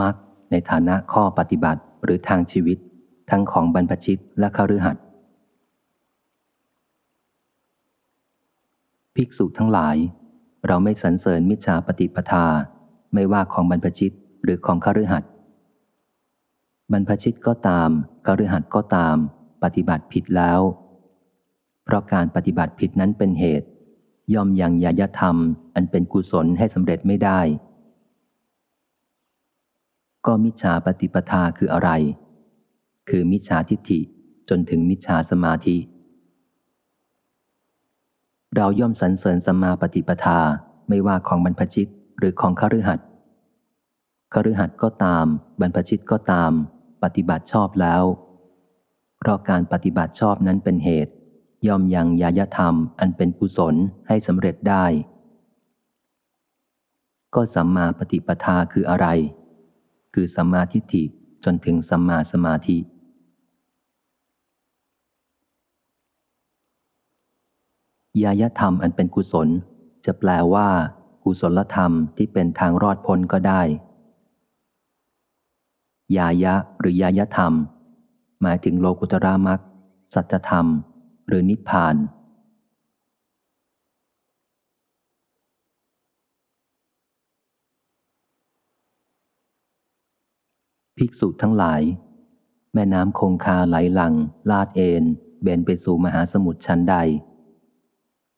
มักในฐานะข้อปฏิบัติหรือทางชีวิต ทั้งของบรรพชิตและคฤหัสถ์ภิกษุทั้งหลาย เราไม่สรรเสริญมิจฉาปฏิปทา ไม่ว่าของบรรพชิตหรือของคฤหัสถ์บรรพชิตก็ตามคฤหัสถ์ก็ตาม ปฏิบัติผิดแล้ว เพราะการปฏิบัติผิดนั้นเป็นเหตุ ย่อมยังยายธรรม อันเป็นกุศลให้สำเร็จไม่ได้ ก็มิจฉาปฏิปทาคืออะไร คือมิจฉาทิฏฐิจนถึงมิจฉาสมาธิ เราย่อมสรรเสริญสัมมาปฏิปทาไม่ว่าของบรรพชิตหรือของคฤหัสถ์คฤหัสถ์ก็ตาม บรรพชิตก็ตาม ปฏิบัติชอบแล้ว เพราะการปฏิบัติชอบนั้นเป็นเหตุ ย่อมยังยายธรรมอันเป็นกุศลให้สำเร็จได้ ก็สัมมาปฏิปทาคืออะไร คือสัมมาทิฏฐิจนถึงสัมมาสมาธิ ยายธรรมอันเป็นกุศล จะแปลว่ากุศลธรรมที่เป็นทางรอดพ้นก็ได้ ยายะหรือยายธรรม หมายถึงโลกุตรามักสัจธรรม หรือนิพพาน ภิกษุทั้งหลาย แม่น้ำคงคาไหลหลัง ลาดเอนเบนไปสู่มหาสมุทรชั้นใด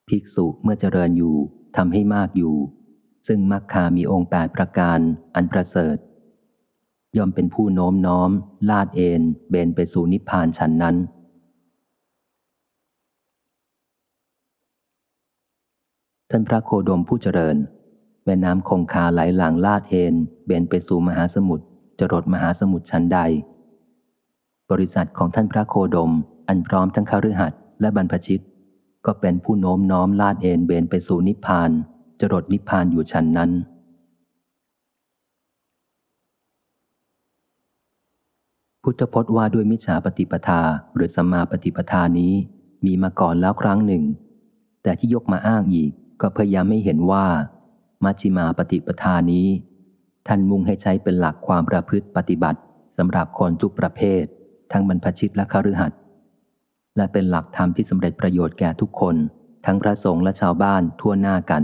ภิกษุเมื่อเจริญอยู่ทำให้มากอยู่ ซึ่งมักคามีองค์แปดประการอันประเสริฐย่อมเป็นผู้โน้มน้อม ลาดเอนเบนไปสู่นิพพานชั้นนั้น ท่านพระโคดมผู้เจริญแม่น้ำคงคาไหลหลังลาดเอนเบนไปสู่มหาสมุทร จรดมหาสมุทรชั้นใด บริษัทของท่านพระโคดม อันพร้อมทั้งคฤหัสถ์และบรรพชิต ก็เป็นผู้โน้มน้อมลาดเอนเบนไปสู่นิพพาน จรดนิพพานอยู่ชั้นนั้น พุทธพจน์ว่าด้วยมิจฉาปฏิปทาหรือสัมมาปฏิปทานี้มีมาก่อนแล้วครั้งหนึ่ง แต่ที่ยกมาอ้างอีกก็พยายามไม่เห็นว่า มัชฌิมาปฏิปทานี้ ท่านมุ่งให้ใช้เป็นหลักความประพฤติปฏิบัติสำหรับคนทุกประเภท ทั้งบรรพชิตและคฤหัสถ์และเป็นหลักธรรมที่สำเร็จประโยชน์แก่ทุกคน ทั้งพระสงฆ์และชาวบ้านทั่วหน้ากัน